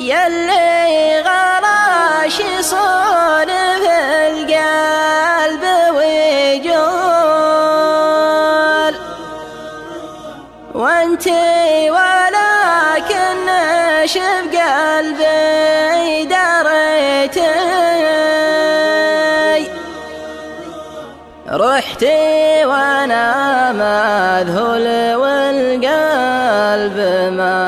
يلي غراش صون في القلب ويجول وانت ولكن نشف قلبي دريتي رحتي وأنا مذهول والقلب ما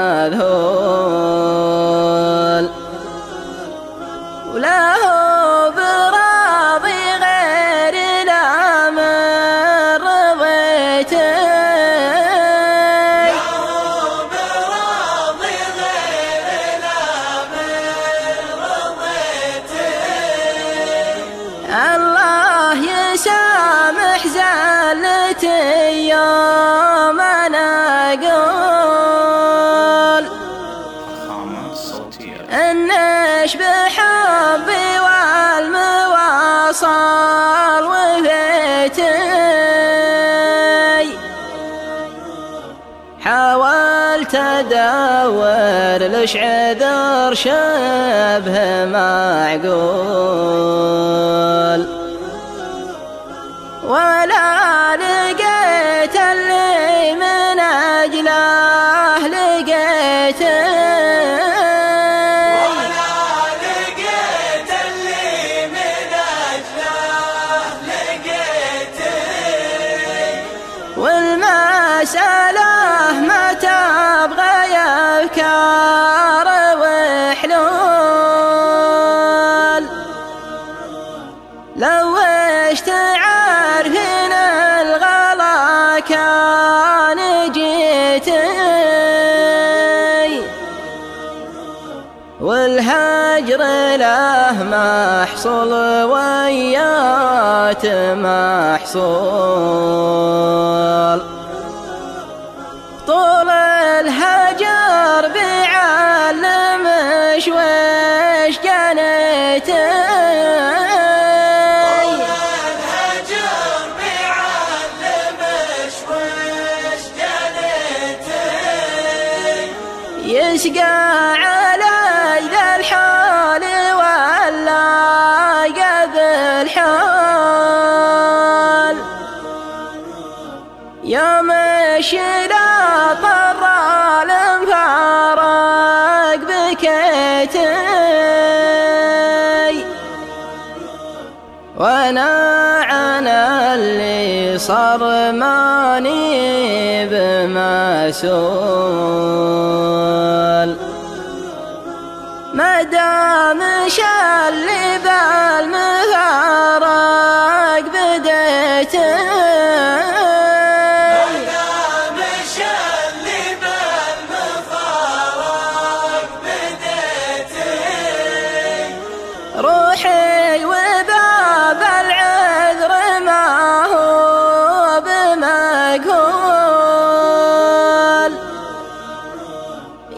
الله يسامح زلتي يوم فخامة صوتية إنش بحبي والمواصل وفيتي حاولت أدور لش عذر شبه معقول. ولا لقيت اللي من اجله لقيته والمسألة ما تبغى أفكار وحلول لو وش جيتي والهجر له محصول ويات محصول. يسقى علي ذا الحال ولا قبل حال يا مشي لا طر المفارق بكيتي. وانا عنا اللي صار ماني بمسؤول. ما دام شلي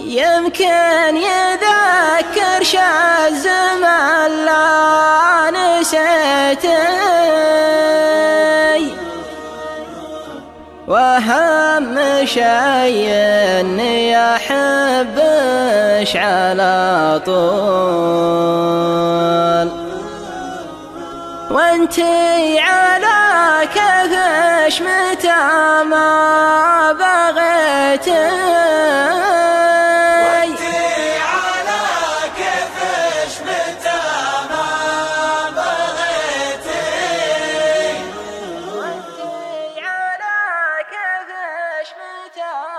يمكن يذكر الزمن لا نسيتي واهم شيء اني احبش على طول. وانتي على كيفش متى ما بغيتي أشمتا